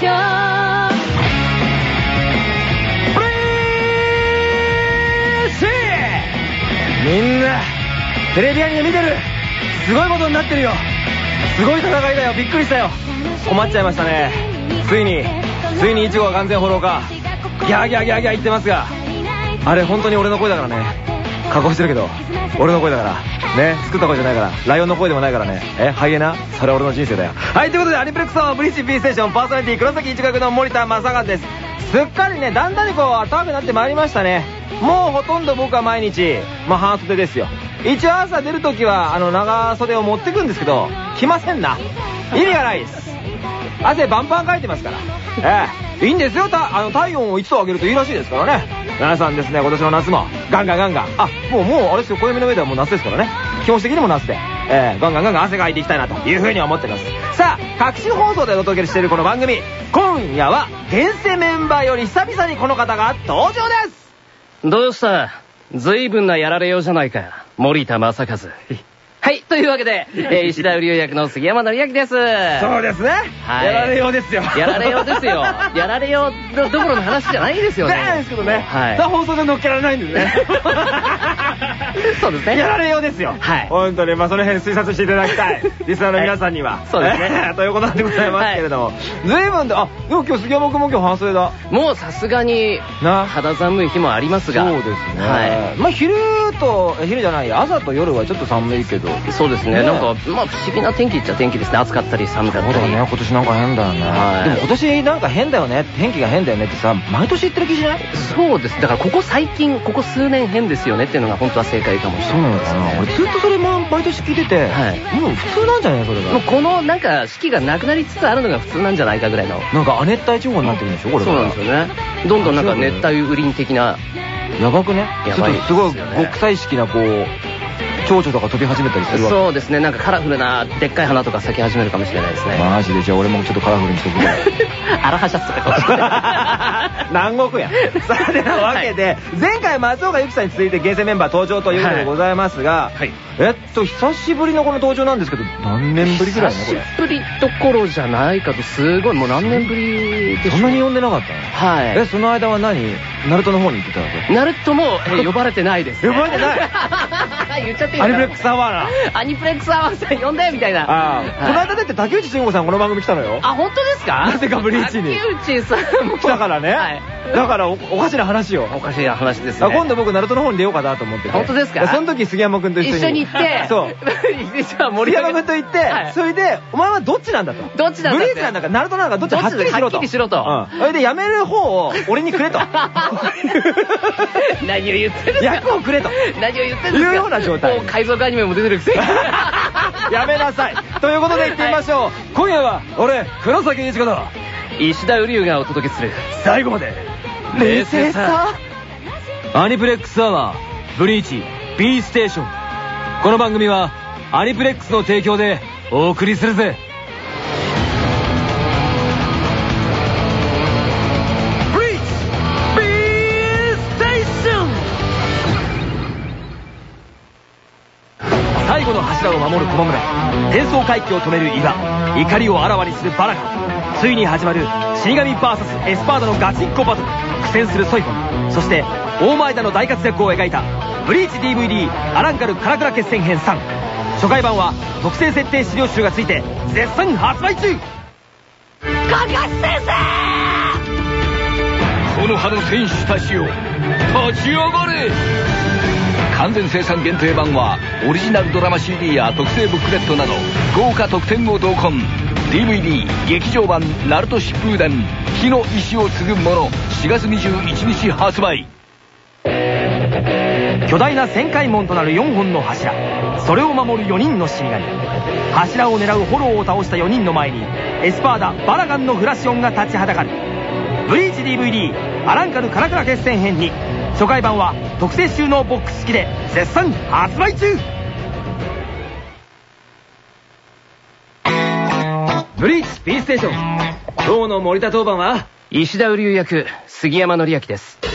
みんな、テレビアニメ見てる。すごいことになってるよ。すごい戦いだよ。びっくりしたよ。困っちゃいましたね。ついに。ついにイチゴが完全フォローか。ギャーギャーギャーギャー言ってますが。あれ本当に俺の声だからね。加工してるけど俺の声だから。ね作った声じゃないからライオンの声でもないからね。えハイエナ？それは俺の人生だよ。はいということでアニプレックスのブリッジ B ステーションパーソナリティ黒崎一学の森田正和です。すっかりねだんだんにこう暖かくなってまいりましたね。もうほとんど僕は毎日まあ半袖ですよ。一応朝出るときはあの長袖を持ってくんですけど着ませんな。意味がないです。汗バンバンかいてますから。ええ。いいんですよ。たあの体温を1度上げるといいらしいですからね。皆さんですね今年の夏も。ガンガンガンガン。あもうもうあれですよ。暦の上ではもう夏ですからね。気持ち的にも夏でええガンガンガンガン汗かいていきたいなというふうに思ってますさあ各種放送でお届けしているこの番組今夜は厳正メンバーより久々にこの方が登場ですどうした？随分なやられようじゃないか。森田正和。はい、というわけで、えー石田売り役の杉山紀明です。そうですね、はいやられようですよやられようですよ。やられよう どどころの話じゃないですよね。ないですけどね、はいさあ放送で乗っけられないんですね そうですね。やられようですよ。はい。本当にまあその辺推察していただきたい。リスナーの皆さんには、そうですね。え ーということなんでございますけれども、随分とあでも今日杉山君も今日半袖だ。もうさすがにな。肌寒い日もありますが。そうですね、はまあ昼とえ昼じゃない朝と夜はちょっと寒いけど。い。そうですね。ね。なんか、まあ不思議な天気っちゃ天気ですね。暑かったり寒かったり。そうだね。今年なんか変だよね、はい。でも今年なんか変だよね。天気が変だよねってさ毎年言ってる気しない？そうです。だからここ最近、ここ数年変ですよねっていうのが本当は正解かもしれないですね。俺ずっとそれも毎年聞いてて、はい。もう普通なんじゃない？それが。もうこのなんか四季がなくなりつつあるのが普通なんじゃないかぐらいの。なんか亜熱帯地方になってるんでしょ？これそうなんですよね。どんどんなんか熱帯雨林的な。やばくね？やばいすごい極彩色なこう蝶々とか飛び始めたりするわけ。そうですね。なんかカラフルなでっかい花とか咲き始めるかもしれないですね。マジで。じゃあ俺もちょっとカラフルにしてくれアラハシャツとかかもしれない。南国やさあてなわけで、前回松岡由紀さんに続いて厳選メンバー登場ということでございますが、はい。えっと久しぶりのこの登場なんですけど何年ぶりぐらいねこれ？久しぶりどころじゃないかと、すごい、もう何年ぶりでしょそんなに呼んでなかったの？はい。えその間は何？ナルトの方に行ってたわけ？ナルトも、えー呼ばれてないです、呼ばれてない？言っちゃっていいアニプレックスアワーな。アニプレックスアワーさん呼んでみたいな。ああ、はい。この間だって竹内慎吾さんこの番組来たのよ。あ、本当ですか？なぜかブリーチに。竹内さんも。来たからね、はい。だからおおかしな話よ。おかしい話です今度僕ナルトの方に出ようかなと思ってて。本当ですか？その時杉山君と一緒に。一緒に行って、そう。じゃあ盛森り上げ山君と行って、はい。それでお前はどっちなんだと。どっちなんだブリーチなんだかナルトなんだかどっちはっきりしろとどっちだはっきりしろと。うん。それで辞める方を俺にくれと。何を言ってるんですか役をくれと。何を言ってるんですか？いうようなもう海賊アニメも出てるくせに。やめなさい。ということで行ってみましょう、今夜は俺黒崎一子だ石田瓜生がお届けする。最後まで冷静さ。アニプレックスアワーブリーチ B ステーション。この番組はアニプレックスの提供でお送りするぜ柱を守る駒村転送回帰を止める伊賀怒りをあらわにするバラガついに始まる死神 VS エスパーダのガチンコバトル。苦戦するソイフォン。そして大前田の大活躍を描いたブリーチ DVD アランカルカラクラ決戦編3初回版は特製設定資料集がついて絶賛発売中。この葉の戦士たちよ立ち上がれ完全生産限定版はオリジナルドラマ CD や特製ブックレットなど豪華特典を同梱。DVD 劇場版「ナルト疾風伝火の意志を継ぐ者」4月21日発売。巨大な旋回門となる4本の柱。それを守る4人の死神。柱を狙うホローを倒した4人の前にエスパーダバラガンのフラシオンが立ちはだかる。ブリーチ DVD アランカルカラクラ決戦編2初回版は特製収納ボックス付きで絶賛発売中ブリーチ B ステーション今日の森田当番は石田瓜生役、杉山紀明です。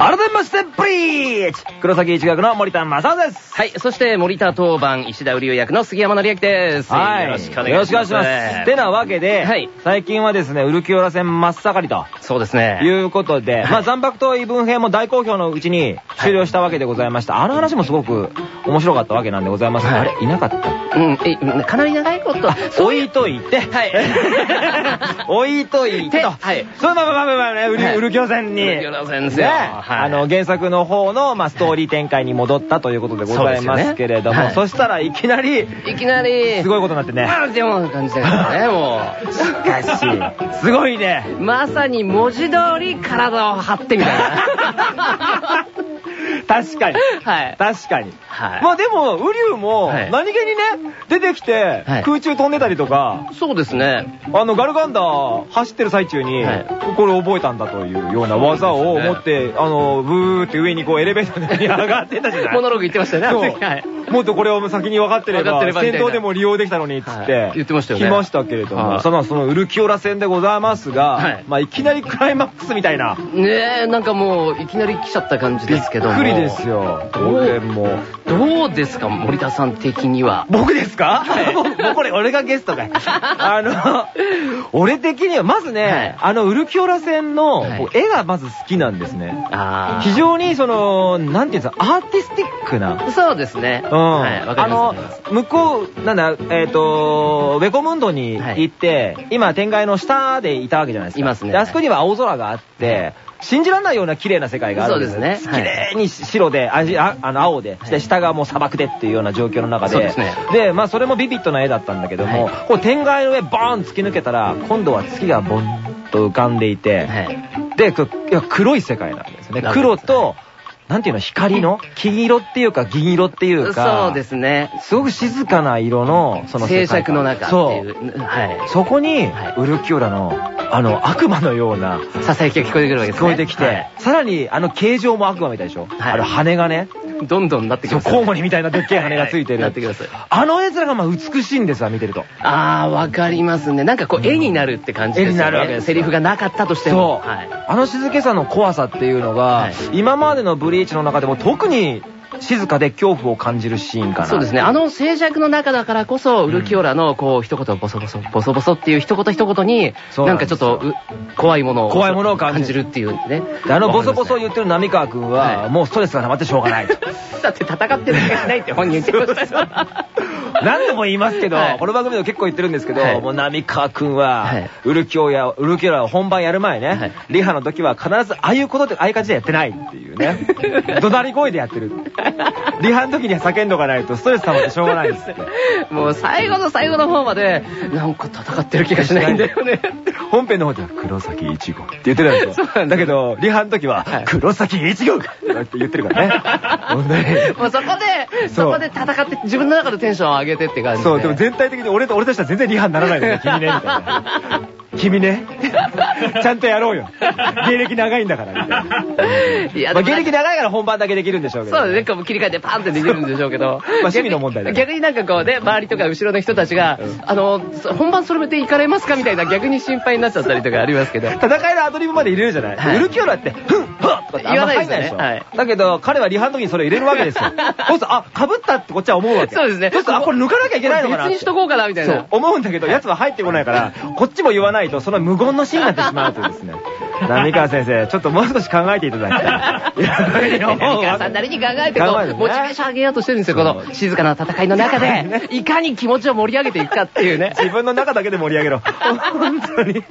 改めまして、ブリーチ黒崎一学の森田正夫です。はい。そして、森田当番、石田売り役の杉山紀明です。はい。よろしくお願いします。よろしくお願いします。てなわけで、はい最近はですね、ウルキオラ戦真っ盛りと。そうですね。いうことで、まあ、残白と異文編も大好評のうちに終了したわけでございました。あの話もすごく面白かったわけなんでございますが、はいあれいなかった？うん、え、かなり長いこと。置いといて。はい 置いといてと。はいそのまままあまあまあね、ウルキョ戦に。ウルキョラ戦ですよねはいあの、原作の方の、まあ、ストーリー展開に戻ったということでございますけれども、そしたらいきなり、いきなり、すごいことになってね。あでも、感じだからね、もしかし、すごいね。う。まさに文字通り体を張ってみたいな。確かに。はい。確かに。はい。まあでも、ウリュウも、はい。何気にね、出てきてはい、空中飛んでたりとか、そうですね。あの、ガルガンダー走ってる最中にはい、これ覚えたんだというような技を持って、あの、ブーって上にこうエレベーターに上がってたじゃないモノローグ言ってましたよね、はい。もっとこれを先に分かってれば、戦闘でも利用できたのに、つっはてい、言ってましたよね。来ましたけれども、はい。その、そのウルキオラ戦でございますが、はい。まあいきなりクライマックスみたいな、ねえ、なんかもう、いきなり来ちゃった感じですけども。くりですよ。どう俺も。どうですか、森田さん的には？僕ですか？もうこれ俺がゲストかい。あの、俺的には、まずね、はいあの、ウルキオラ戦の絵がまず好きなんですね。あ非常にその、なんていうんですか、アーティスティックな。あ。そうですね。うん。はい、あ。の、向こう、なんだ、えっ、と、ウェコムンドに行って、今、天外の下でいたわけじゃないですか。いますねであそこには青空があって、信じられないような綺麗な世界があるんです。ね。綺麗に白で、あじああの青で、下がもう砂漠でっていうような状況の中で、でまあそれもビビッドな絵だったんだけども、はい。こう天外の上バーン突き抜けたら、今度は月がボンと浮かんでいて、はい。で、こいや黒い世界なんですよね。黒と、なんていうの、光の？黄色っていうか銀色っていうか、そうですね。すごく静かな色の、その世静界観寂の中ってそ。いうう。はい。そこにはい、ウルキオラの、あの、悪魔のような、ささやきが聞こえてくるわけですね。聞こえてきて、はいさらに、あの形状も悪魔みたいでしょ、はいあの羽がね、どんどんなってきそう、ますよね。コウモリみたいなでっけえ羽がついてる。なってください。あの絵面がまあ美しいんですわ、見てると。ああ、わかりますね。なんかこう、絵になるって感じですよね。絵になるわけですよセリフがなかったとしても。そう、はい。あの静けさの怖さっていうのが、はい今までのブリーチの中でも特に静かで恐怖を感じるシーンかな。そうですね。あの静寂の中だからこそ、ウルキオラの、こう、一言、ボソボソ、ボソボソっていう一言一言に、なんかちょっと、う怖いものを、怖いものを感じるっていうね。であのボソボソ言ってる浪川くんは、はいもうストレスが溜まってしょうがない。だって戦ってる気がしないって本人言ってましたよ。何度も言いますけど、はいこの番組でも結構言ってるんですけど、はいもう浪川くんは、はいウルキオや、ウルキオラを本番やる前ね、はいリハの時は必ずああいうことで、ああいう感じでやってないっていうね。怒鳴り声でやってる。リハの時には叫んどかないとストレス溜まってしょうがないですって。もう最後の最後の方まで、なんか戦ってる気がしないんだよね。本編の方では黒崎一号って言ってる んですよ。だけど、リハの時ははい黒崎一号って言ってるからね。もうそこで、そこで戦って、自分の中でテンションを上げてって感じで。そう、でも全体的に俺と俺としては全然リハにならないのね、君ね、みたいな。君ね。ちゃんとやろうよ。芸歴長いんだから、いや、まあ、芸歴長いから本番だけできるんでしょうけど。そうですね、こう切り替えてパンってできるんでしょうけど。趣味の問題だね逆になんかこうね、周りとか後ろの人たちが、あの、そ本番それで行かれますかみたいな逆に心配になっちゃったりとかありますけど。戦いのアドリブまで入れるじゃない、はいウルキオラって、ふんはっとか。言わないですよねはいだけど、彼はリハの時にそれ入れるわけですよ。そうすると、あ、被ったってこっちは思うわけ。そうですねそうすると、あ、これ抜かなきゃいけないのかな。別にしとこうかなみたいなそう、思うんだけど、奴は入ってこないから、こっちも言わないと、その無言のシーンになってしまうというですね。浪川先生、ちょっともう少し考えていただきたい。浪川さんなりに考えてこう、考えてねモチベーション上げようとしてるんですよ、この静かな戦いの中で、いかに気持ちを盛り上げていくかっていうね。自分の中だけで盛り上げろ。本当に。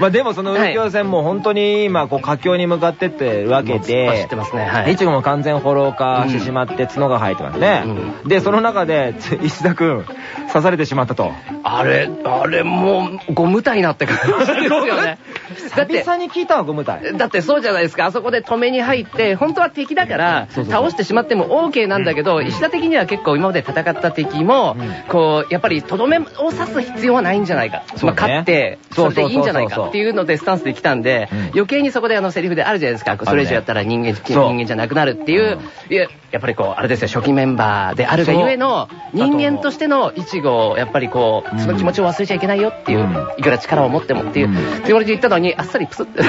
まあでもその右京戦も本当に今こう佳境に向かってってるわけで走ってますねはいいちごも完全フォロー化してしまって角が生えてますね。うで、その中でつ石田くん刺されてしまったと。あれ、あれもう、ゴム体になって感じですよね。だって久、々に聞いたわ、ゴム体。だってそうじゃないですか。あそこで止めに入って、本当は敵だから、倒してしまっても OK なんだけど、石田的には結構今まで戦った敵も、うん。こう、やっぱりとどめを刺す必要はないんじゃないか。まあ、勝って、それでいいんじゃないかっていうのでスタンスで来たんでうん、余計にそこであのセリフであるじゃないですか。それ以上やったら人間、人間じゃなくなるっていう、いや、やっぱりこう、あれですよ、初期メンバーであるがゆえの、人間としてのイチゴを、やっぱりこう、その気持ちを忘れちゃいけないよっていう、うん。いくら力を持ってもっていう、うん。って言われて言ったのはにあっさりプスって。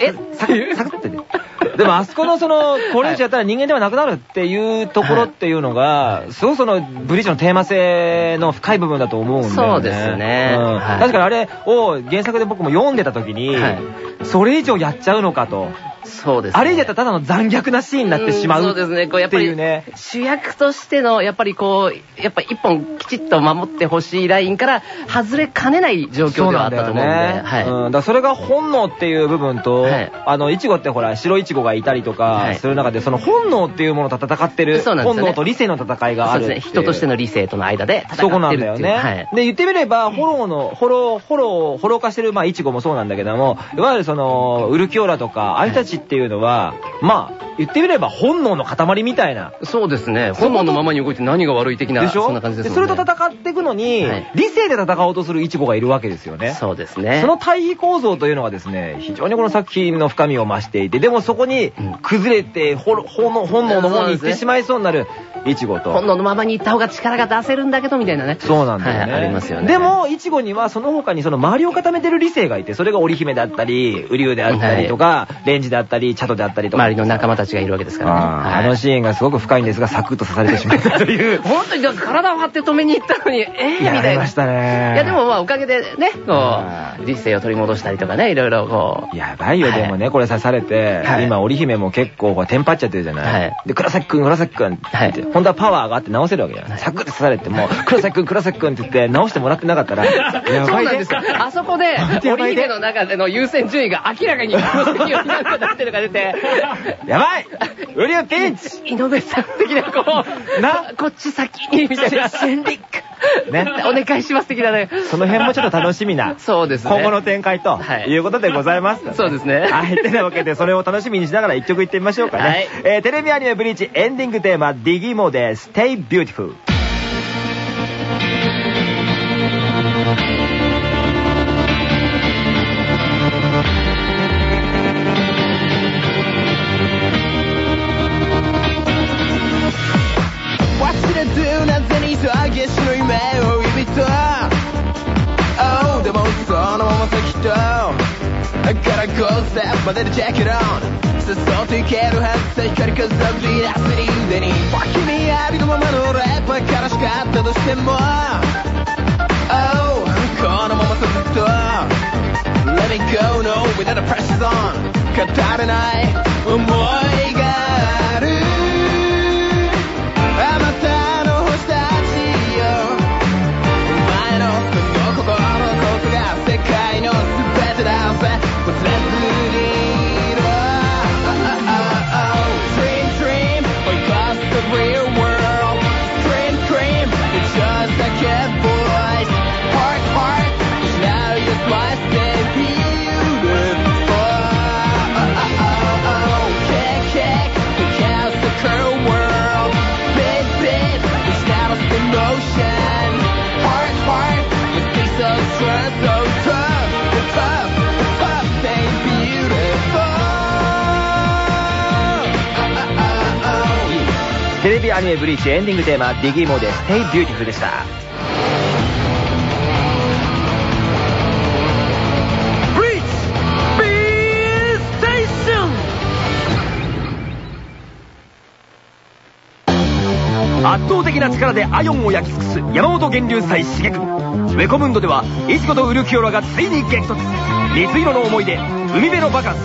え、サクッ、サクてね。でもあそこのその、これ以上やったら人間ではなくなるっていうところっていうのが、すごくその、ブリーチのテーマ性の深い部分だと思うんだよね。そうですねうんはい確かにあれを原作で僕も読んでた時にはい、それ以上やっちゃうのかと。そうですね。あれ以上やったらただの残虐なシーンになってしまう。んそうですね。こうやっぱりっていうね。主役としての、やっぱりこう、やっぱ一本きちっと守ってほしいラインから外れかねない状況ではあったと思うんで。はい。うん、だそれが本能っていう部分と、はいあの、イチゴってほら、白イチゴがいたりとはいかする中で、その本能っていうものと戦ってる、本能と理性の戦いがある。そうですね。人としての理性との間で戦ってるっていう。そこなんだよね。はい。で、言ってみれば、フォローの、フォロー、フォロー、フォロー化してる、まあ、イチゴもそうなんだけども、いわゆるその、ウルキオラとか、ああいたちっていうのは、まあ、言ってみれば本能の塊みたいな。そうですね。本能のままに動いて何が悪い的な、でしょ？そんな感じですもそんね。れと戦っていくのに、はい理性で戦おうとするイチゴがいるわけですよね。そうですね。その対比構造というのがですね、非常にこの作品の深みを増していて、でもそこにうん崩れて、ほ本能本能の方に行ってしまいそうになるイチゴと。本能のままに行った方が力が出せるんだけど、みたいなね。そうなんだよね。はいありますよね。で、も、イチゴにはその他にその周りを固めてる理性がいて、それが織姫だったり、ウリュウであったりとか、レンジであったり、チャトであったりとか。周りの仲間たちがいるわけですからね。あのシーンがすごく深いんですが、サクッと刺されてしまったという。本当に体を張って止めに行ったのに、えー、みやたいな。られましたね。いやでもまあおかげでね、こはう、理性を取り戻したりとかね、いろいろこう。やばいよ、はいでもね、これ刺されて、はい今、織姫も結構、こうテンパっちゃってるじゃない、はいで、黒崎くん、黒崎くんって本当はパワーがあって直せるわけじゃない、サクッと刺されて、もう、黒崎くん、黒崎くんって言って、直してもらってなかったら、やばいねそうなんですよ。あそこで、織姫の中での優先順位が明らかにこの席をなってるのが出て、やばいピンチ井上さん的なこう、な？こっち先に、みたいな。ね。お願いします的なね。その辺もちょっと楽しみな、そうですね。今後の展開とはいいうことでございます。そうですねはい。てなわけで、それを楽しみにしながら一曲いってみましょうかね。はいえーテレビアニメブリーチエンディングテーマ、ディギモで Stay Beautiful。なぜにそう激しの夢を呼びと。Oh でもそのまま先と。だからゴーステップまででチェックダウン。さっそうといけるはずさ光り風を振り出すに。腕に君ありのままのレップは悲しかったとしても。Oh このままさずっと。Let me go no without the pressure's on 語れない思いがあるアニメブリーチエンディングテーマ、ディギーモで Stay Beautiful でした。ブリーチ B ステーション圧倒的な力でアヨンを焼き尽くす山本源流祭茂君ウェコムンドではイチゴとウルキオラがついに激突。水色の思い出海辺のバカンス。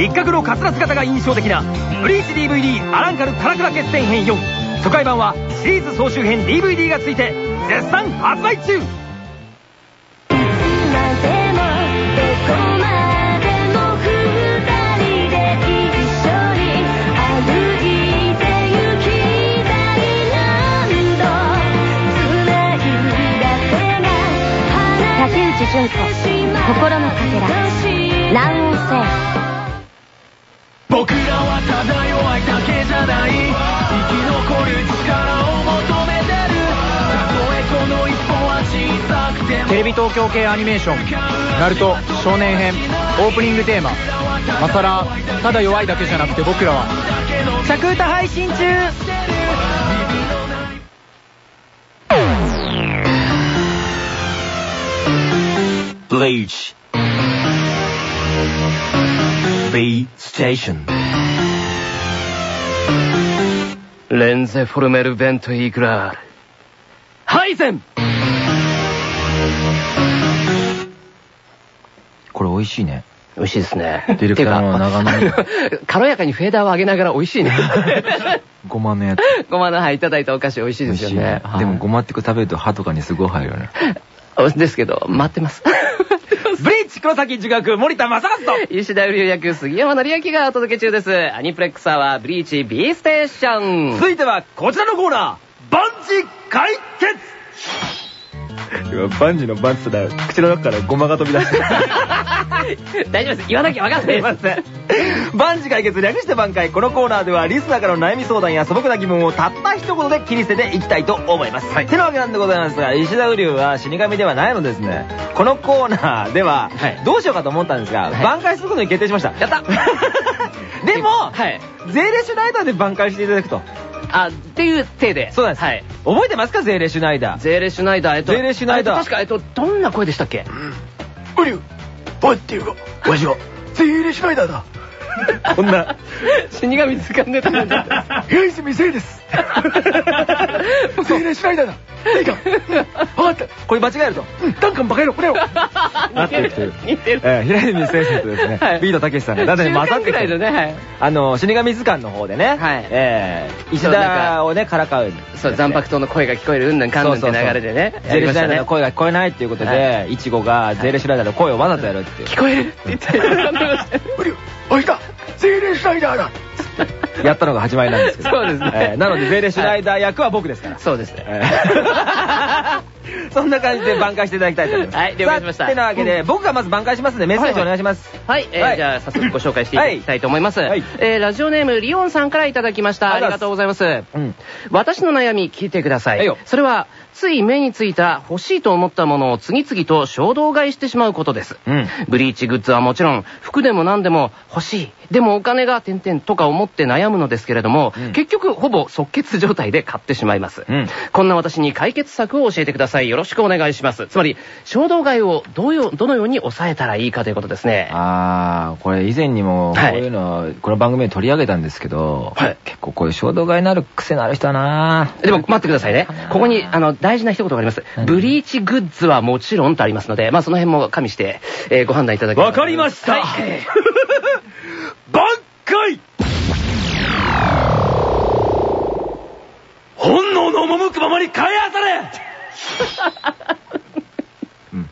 一角のカツラ姿が印象的なブリーチ DVD アランカルカラクラ決戦編4初回版はシリーズ総集編 DVD がついて絶賛発売中。いつまでもどこまでも二人で一緒に歩いて行きたい何度繋いだ手が竹内純子心のかけら南音性僕らはただ弱いだけじゃない残る力を求めてる。たとえこの一歩は小さくても。テレビ東京系アニメーション「ナルト少年編」オープニングテーマ「マサラただ弱いだけじゃなくて僕らは」着歌配信中。ブリーチ B Station レンゼフォルメルベントイークラール。ハイゼンこれ美味しいね。美味しいですね。ディレクターの長野 軽やかにフェーダーを上げながら美味しいね。ごまのやつ。ごまのはいただいたお菓子美味しいですよね。でもごまってこ食べると歯とかにすごい入るよね。ま、ですけど、待ってます。ブリーチ黒崎受学森田正和と石田売役杉山成明がお届け中です。アニプレックスアワーブリーチ B ステーション。続いてはこちらのコーナーバンジ解決今バンジのバンツだ口の中からゴマが飛び出して 大丈夫です。言わなきゃ分かんないすいません。万事解決略して挽回。このコーナーではリスナーからの悩み相談や素朴な疑問をたった一言で切り捨てていきたいと思います。てなわけなんでございますが、石田雨竜は死神ではないのですね。このコーナーでははい、どうしようかと思ったんですが、はい挽回することに決定しました。やった でも、はい。税レシュナイダーで挽回していただくと。あ、っていう体で。そうなんです。はい。覚えてますか？税レシュナイダー。ゼーレシュナイダー、えっと。ゼーレシュナイダーえっと確か、えっと、どんな声でしたっけ？おりゅう、おいっていうか、わしは、税レシュナイダーだ。こんな、死神掴んでたんだ。平泉聖です。税レシュナイダーだ。いいか。わかった。これ間違えると、うん、ダンカンバカ野郎、これを。なってる。似てる。えー、平泉聖さんとですね、はいビートたけしさんが、だんだん混ざってきてのね、はい。あの、死神図鑑の方でね、はいえー、石田をね、からかう。そう、残白糖の声が聞こえるうんぬんかんぬんって流れでね。ゼレシュナイダーの声が聞こえないっていうことはで、イチゴがゼレシュナイダーの声をわざとやるっていう。聞こえるって言って、やってましたねおいたゼレシュナイダーだ やったのが始まりなんですけど。そうですねえーなので、ゼレシュナイダー役は僕ですから。そうですね。えー そんな感じで挽回していただきたいと思います。はい了解しましたてなわけで、僕がまず挽回しますんで、メッセージお願いします。はい、じゃあ早速ご紹介していただきたいと思います。はいえーラジオネームリオンさんからいただきました。ありがとうございます。うん。私の悩み聞いてください。はいよそれは、つい目についた欲しいと思ったものを次々と衝動買いしてしまうことです。うん。ブリーチグッズはもちろん、服でも何でも欲しい。でもお金が点々とか思って悩むのですけれども、うん結局ほぼ即決状態で買ってしまいます。うんこんな私に解決策を教えてください。よろしくお願いします。つまり、衝動買いをどうよどのように抑えたらいいかということですね。あー、これ以前にも、こういうの、この番組で取り上げたんですけど、はい結構こういう衝動買いになる癖のある人はなでも待ってくださいね。ここに、あの、大事な一言があります。何？ブリーチグッズはもちろんとありますので、まあその辺も加味して、えーご判断いただければわかりましたはい。挽回本能の赴くままに買い当たれ うん。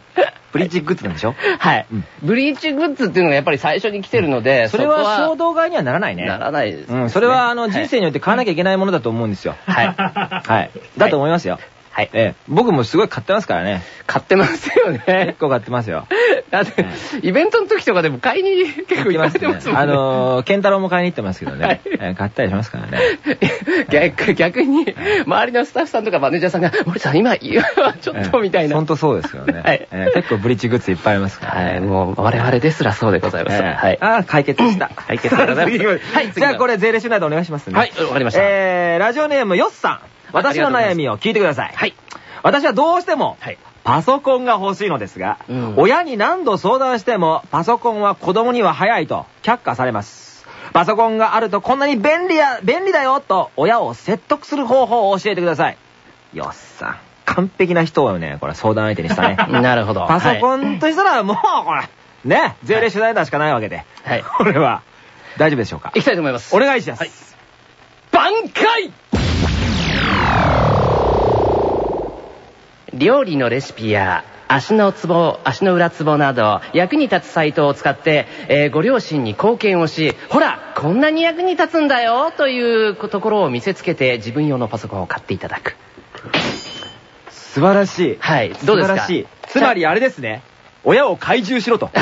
ブリーチグッズなんでしょ？はいうん。ブリーチグッズっていうのがやっぱり最初に来てるので、それこは衝動買いにはならないね。ならないですね。うん、それはあのはい人生によって買わなきゃいけないものだと思うんですよ。はい。はい。だと思いますよ。はい。ええ、僕もすごい買ってますからね。買ってますよね結。構買ってますよ。だって、イベントの時とかでも買いに結構行かれてますもんね。あのー、ケンタロウも買いに行ってますけどね。買ったりしますからね。逆逆に、周りのスタッフさんとかマネージャーさんが、森さん今、ちょっとみたいな。本当そうですよね。結構ブリッジグッズいっぱいありますからね。はい、もう我々ですらそうでございます。ええはい。ああ、解決した。解決でございます次はいじゃあこれ税理士ナイトお願いしますね。はいわかりましたえー、ラジオネームヨッさん。私の悩みを聞いてください。はい。私はどうしても、はい。パソコンが欲しいのですが、うん親に何度相談しても、パソコンは子供には早いと却下されます。パソコンがあるとこんなに便利や、便利だよと、親を説得する方法を教えてください。よっさん。完璧な人をね、これ相談相手にしたね。なるほど。パソコはいンとしたらもう、これ、ね、税理士代だしかないわけで。はいこれは、大丈夫でしょうか？行きたいと思います。お願いします。はい挽回料理のレシピや足のツボ、足の裏ツボなど役に立つサイトを使って、えーご両親に貢献をし、ほら、こんなに役に立つんだよというところを見せつけて自分用のパソコンを買っていただく。素晴らしい。はいどうですか？素晴らしい。つまりあれですね。親を怪獣しろと。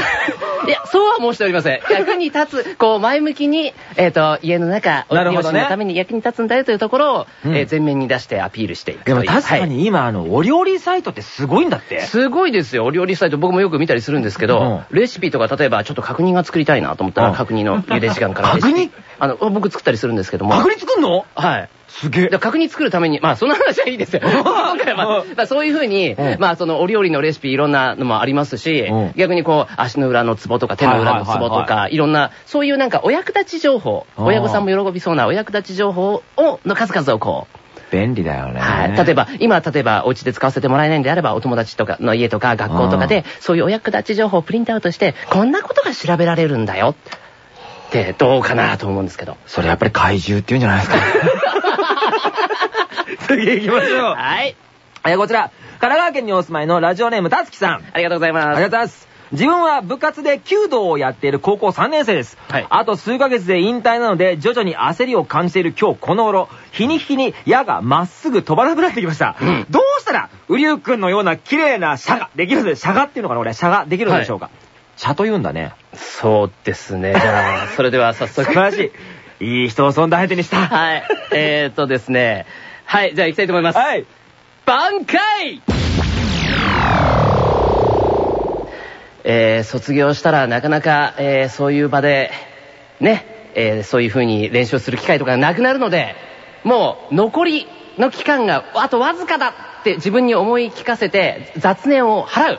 いや、そうは申しておりません。役に立つ、こう、前向きに、えっ、と、家の中、なるほどね両親のために役に立つんだよというところを、うんえー前面に出してアピールしていく。でも確かはいに今、あの、お料理サイトってすごいんだって。すごいですよ。お料理サイト僕もよく見たりするんですけど、レシピとか例えばちょっと角煮が作りたいなと思ったらうん角煮の茹で時間からレシピ。角煮あの、僕作ったりするんですけども。パクリ作んのはい。すげえだから角煮作るために、まあその話はいいですよ。今回は、まあまあそういうふうにうん、まあそのお料理のレシピいろんなのもありますしうん、逆にこう足の裏のツボとか手の裏のツボとか、いろんな、そういうなんかお役立ち情報、親御さんも喜びそうなお役立ち情報を、の数々をこう、便利だよね。はい。例えば、今、例えば、お家で使わせてもらえないんであれば、お友達とかの家とか学校とかで、そういうお役立ち情報をプリントアウトして、こんなことが調べられるんだよ。って、どうかなと思うんですけど。それやっぱり怪獣って言うんじゃないですか。次行きましょう。はい。えーこちら、神奈川県にお住まいのラジオネームたつきさん。ありがとうございます。ありがとうございます。自分は部活で弓道をやっている高校3年生です。はいあと数ヶ月で引退なので、徐々に焦りを感じている今日この頃、日に日に矢がまっすぐ飛ばなくなってきました。うんどうしたら、ウリュウ君のような綺麗な射ができるんで、射がっていうのかな俺、射ができるんでしょうか？射と言うんだね。そうですね。じゃあ、それでは早速。素晴らしい。いい人をそんな相手にした。はい。えーっとですね。はい、じゃあ行きたいと思います。はい。挽回えー卒業したらなかなか、えーそういう場で、ね、えーそういう風に練習する機会とかがなくなるので、もう残りの期間があとわずかだって自分に思い聞かせて雑念を払う。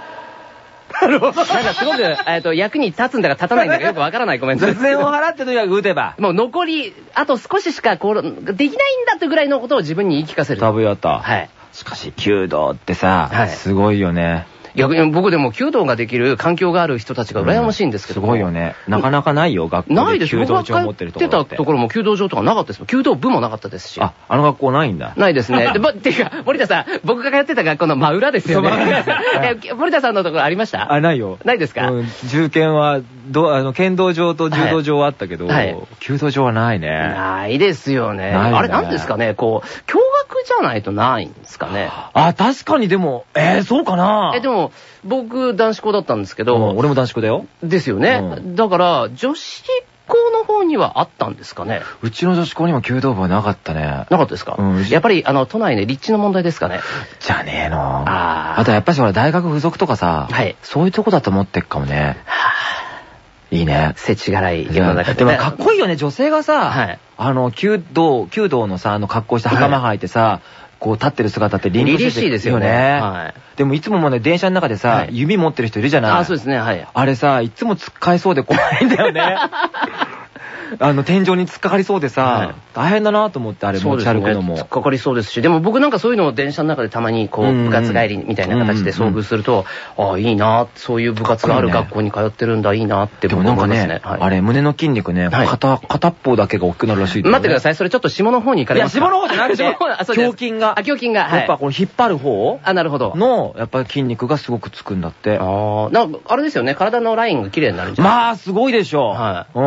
なんかすごく、えーと、役に立つんだか立たないんだかよく わからないコメントです雑念を払ってとにかく打てば。もう残り、あと少ししかこう、できないんだってぐらいのことを自分に言い聞かせる。多分やった。はい。しかし、弓道ってさ、はいすごいよね。逆に僕でも弓道ができる環境がある人たちが羨ましいんですけども、すごいよね。なかなかないよ、学校で。ないです弓道場持ってるところって。たところも弓道場とかなかったですもん。弓道部もなかったですし。あ、あの学校ないんだ。ないですね。で、ば、ていうか、森田さん、僕が通ってた学校の真裏ですよね。え森田さんのところありました？あ、ないよ。ないですか？うん、銃剣は、ど、あの、剣道場と柔道場はあったけど、はい弓道場はないね。ないですよね。あれなんですかね？こう、驚愕じゃないとないんですかね？あ、確かにでも、えー、そうかなえ、でも、僕男子校だったんですけど、うん俺も男子校だよ。ですよね。うだから、女子校の方にはあったんですかねうちの女子校にも弓道部はなかったね。なかったですか、うんやっぱり、あの、都内ね、立地の問題ですかね。じゃねえの。あーあとやっぱしほら、大学附属とかさ、はいそういうとこだと思ってっかもね。いいね。世知辛い世の中でもかっこいいよね、女性がさ、はいあの、弓道、弓道のさ、あの格好して袴履いてさ、こう立ってる姿って凛々しいですよね。はい。でもいつももね、電車の中でさ、はい。指持ってる人いるじゃない。あ、そうですね、はい。あれさ、いつも突っかえそうで怖いんだよね。あの、天井に突っかかりそうでさ、はい大変だなと思って、あれ持ち歩くのも。突っかかりそうですし、でも僕なんかそういうのを電車の中でたまにこう、部活帰りみたいな形で遭遇すると、ああ、いいな、そういう部活がある学校に通ってるんだ、いいなって僕でもなんかね思いますね。、はいあれ、胸の筋肉ね、はい片、片っぽだけが大きくなるらしい、い。待ってください、それちょっと下の方に行かれますか？いや下の方じゃなくて下の方あそうです胸筋があ、胸筋が。はいやっぱこの引っ張る方あ、なるほど。の、やっぱり筋肉がすごくつくんだって。ああ、なんか、あれですよね、体のラインが綺麗になるんじゃない？まあ、すごいでしょ。はいう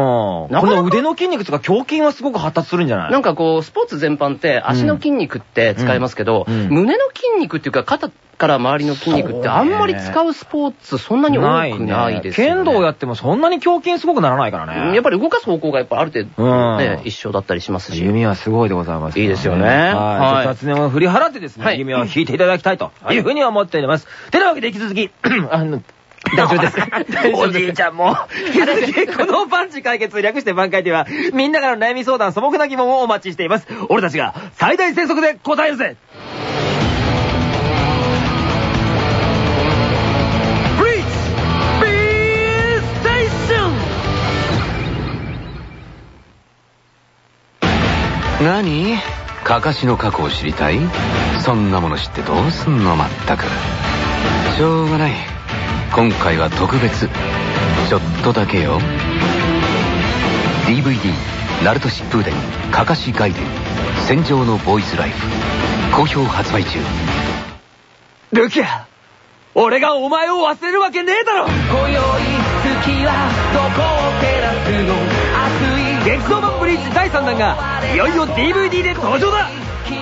ん。なかなかこの腕の筋肉とか胸筋はすごく発達するんじゃない？なんかこう、スポーツ全般って足の筋肉って使いますけど、胸の筋肉っていうか肩から周りの筋肉ってあんまり使うスポーツそんなに多くないですよね。剣道やってもそんなに胸筋すごくならないからね。やっぱり動かす方向がやっぱある程度ね、うん。一緒だったりしますし。弓はすごいでございます、いいですよね。はい。はい。雑念を振り払ってですね、はい。弓を引いていただきたいというふうに思っております。てなわけで引き続き、あの、大丈夫ですか？大丈夫です。おじいちゃんも。このパンチ解決略して挽回では、みんなからの悩み相談、素朴な疑問をお待ちしています。俺たちが最大戦速で答えるぜ。ブリーチ B ステーション何？かかしの過去を知りたい？そんなもの知ってどうすんのまったく。しょうがない今回は特別。ちょっとだけよ。DVD「ナルト疾風伝かかし外伝戦場のボーイズライフ」好評発売中。ルキア俺がお前を忘れるわけねえだろ。今宵月はどこを照らすの？劇場版ブリーチ第3弾がいよいよ DVD で登場だ。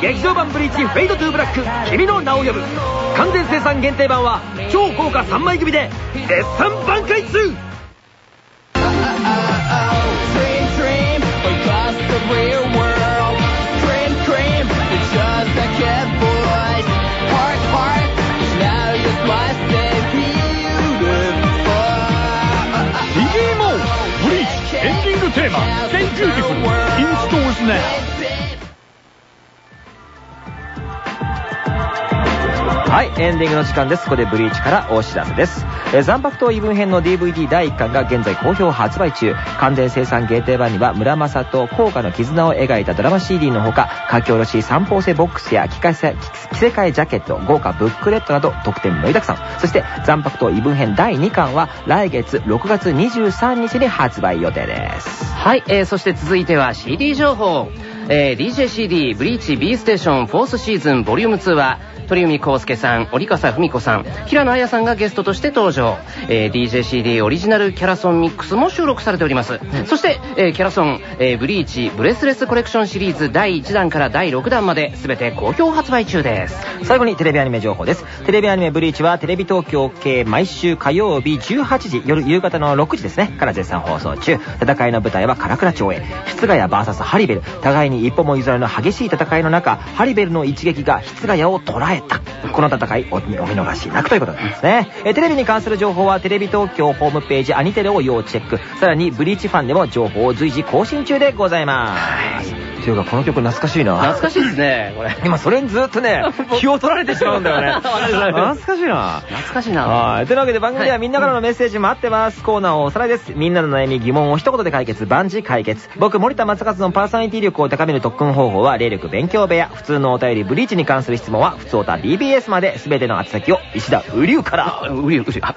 劇場版ブリーチフェイドトゥーブラック君の名を呼ぶ。完全生産限定版は超豪華3枚組で絶賛挽回中。Dream, dream across the real テーマ「Stay Beautiful」インストールス now はい、エンディングの時間です。ここでブリーチからお知らせです。えー残白と異文編の DVD 第1巻が現在好評発売中。完全生産限定版には村正と効果の絆を描いたドラマ CD のほか、書き下ろし三方性ボックスや着替え着せ替えジャケット、豪華ブックレットなど特典盛りだくさん。そして残白と異文編第2巻は来月6月23日に発売予定です。はい、えー、そして続いては CD 情報。えー、DJCD BLEACH B Station Fourth Season Volume 2は鳥海浩輔さん、折笠富美子さん、平野綾さんがゲストとして登場。えー、DJCD オリジナルキャラソンミックスも収録されております。そして、えーキャラソン、えー BLEACH Breath less Collection シリーズ第1弾から第6弾まで全て好評発売中です。最後にテレビアニメ情報です。テレビアニメブリーチはテレビ東京系毎週火曜日18時、夜夕方の6時ですね、から絶賛放送中。戦いの舞台は空座町へ。日番谷 VS ハリベル。互いに一歩も譲らぬ激しい戦いの中、ハリベルの一撃が日番谷を捉えた。この戦いお、お見逃しなくということなんですね。えテレビに関する情報はテレビ東京ホームページアニテレを要チェック。さらにブリーチファンでも情報を随時更新中でございます。というかこの曲懐かしいな。懐かしいですね、これ。今それにずっとね、気を取られてしまうんだよね。懐かしいな。懐かしいな。はい。というわけで番組ではみんなからのメッセージ待ってます。コーナーをおさらいです。みんなの悩み、疑問を一言で解決、万事解決。僕、森田正和のパーソナリティ力を高める特訓方法は、霊力勉強部屋。普通のお便り、ブリーチに関する質問は、普通おた BBS まで、すべての宛先を、石田うりゅうから。あうりうりあ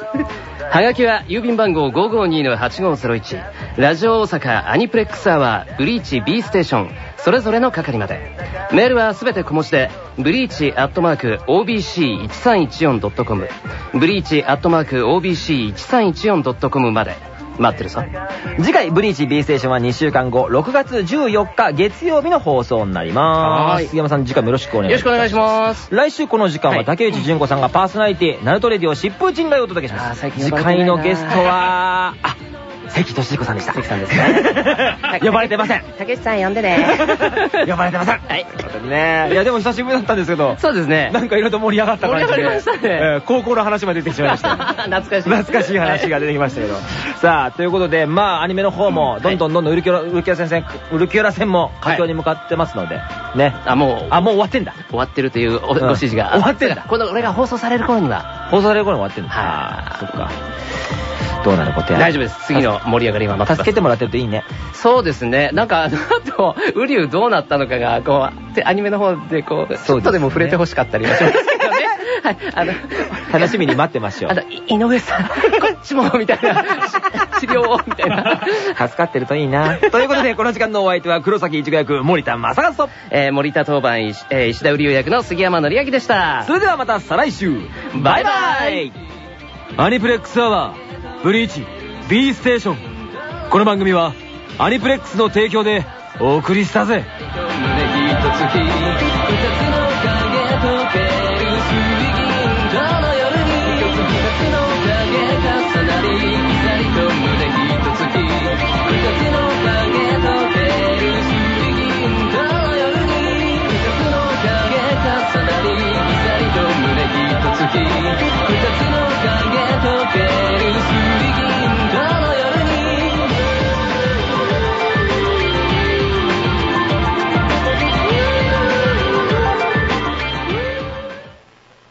はがきは郵便番号552-8501ラジオ大阪アニプレックスアワーブリーチ B ステーション。それぞれの係まで。メールはすべて小文字でブリーチアットマーク OBC1314.com ブリーチアットマーク OBC1314.com まで。待ってるぞ次回、ブリーチ B ステーションは2週間後、6月14日月曜日の放送になります。はい杉山さん、次回もよろしくお願いします。よろしくお願いします来週この時間ははい竹内純子さんがパーソナリティ、ナルトレディオ疾風陣雷をお届けします。あー最近次呼ばれてないな回のゲストは、あ、関俊彦さんでした。関さんですね 呼ばれてません。竹内さん呼んでね 呼ばれてません。はいということでね。いや、でも久しぶりだったんですけど、そうですねなんかいろいろと盛り上がった感じで。盛り上がりましたねえー高校の話まで出てしまいました。懐かしい懐かしい話が出てきましたけど。さあ、ということで、まあ、アニメの方も、どんどんどんどんウルキュラ、ウルキュラ戦線、ウルキュラ戦も佳境に向かってますので、ね。あもうあ、もう終わってんだ。終わってるというご指示が終わってんだこの俺が放送される頃には放送される頃に終わってんだ。はいあーそっか。どうなることやら大丈夫です次の盛り上がりはます助けてもらってるといいね。そうですね。なんか、あの後、ウリュウどうなったのかが、こう、てアニメの方で、こう、ちょっとでも触れてほしかったりはしますけどね。はい、あの、楽しみに待ってましょうあ。の、い井上さん、こっちも、みたいな、治療を、みたいな。助かってるといいな。ということで、この時間のお相手は黒崎一護役、森田正和と。えー、森田当番、石えー石田ウリュウ役の杉山紀明でした。それではまた再来週バイバイアニプレックスアワーブリーチ B ステーション。この番組はアニプレックスの提供でお送りしたぜ「